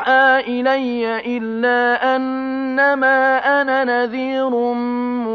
يُوحَىٰ إِلَيَّ إِلَّا أَنَّمَا أَنَا نَذِيرٌ مُّبِينٌ